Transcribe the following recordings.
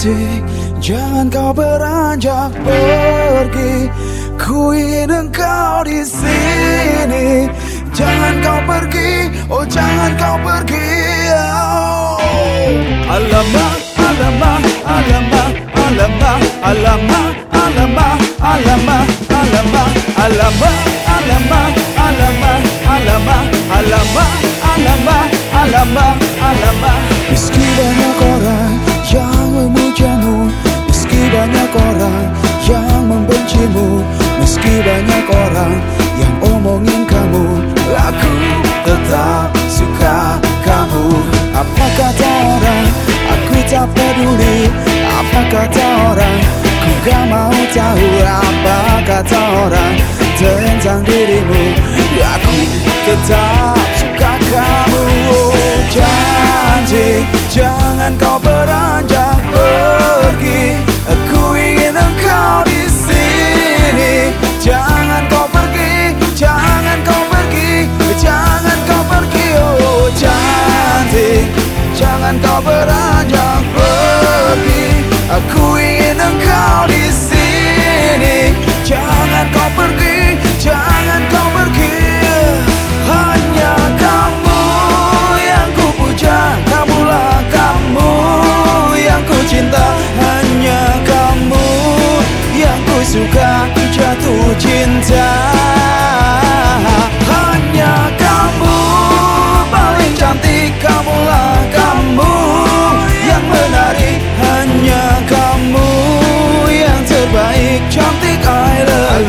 Cantik, jangan kau beranjak pergi. Ku ingin engkau di sini. Jangan kau pergi, oh jangan kau pergi. Oh. Alamak, alamak, alamak, alamak, alamak, alamak, alamak, alamak, alamak, alamak, alamak, alamak, alamak, alamak, alamak, alamak. Banyak orang yang membencimu, meski banyak orang yang omongin kamu, aku tetap suka kamu. Apa kata orang? Aku tak peduli. Apa kata orang? Ku gak mau tahu apa kata orang tentang dirimu. Aku tetap suka kamu. Oh, I course You.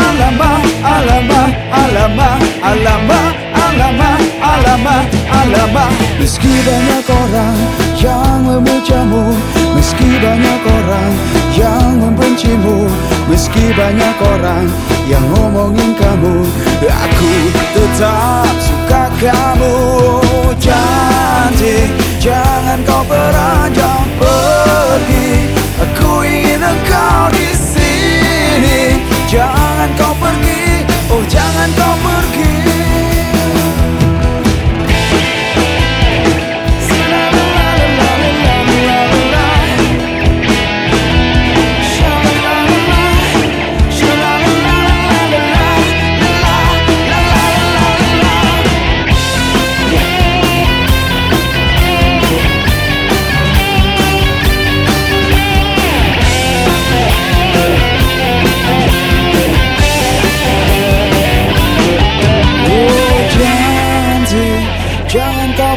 Alama, alama, alama, alama, alama, alama, alama. Meski banyak orang yang memujamu, meski banyak orang yang membencimu, meski banyak orang yang ngomongin kamu, aku tetap suka kamu. Cantik, jangan kau beranjak Jangan kau pergi,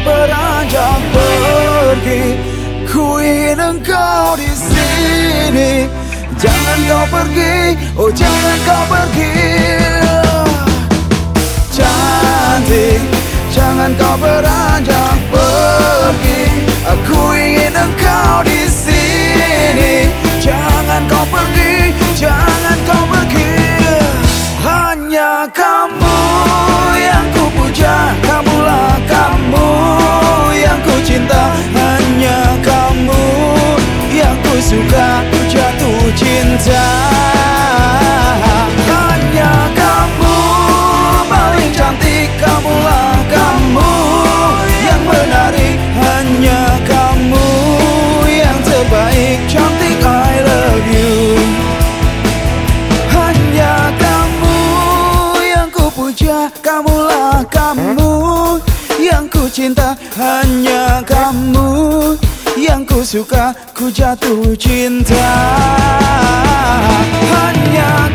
beranjak pergi. Ku ingin engkau di sini. Jangan kau pergi, oh jangan kau pergi. Cantik, jangan kau beranjak kamulah kamu yang ku cinta. Hanya kamu yang ku suka, ku jatuh cinta. Hanya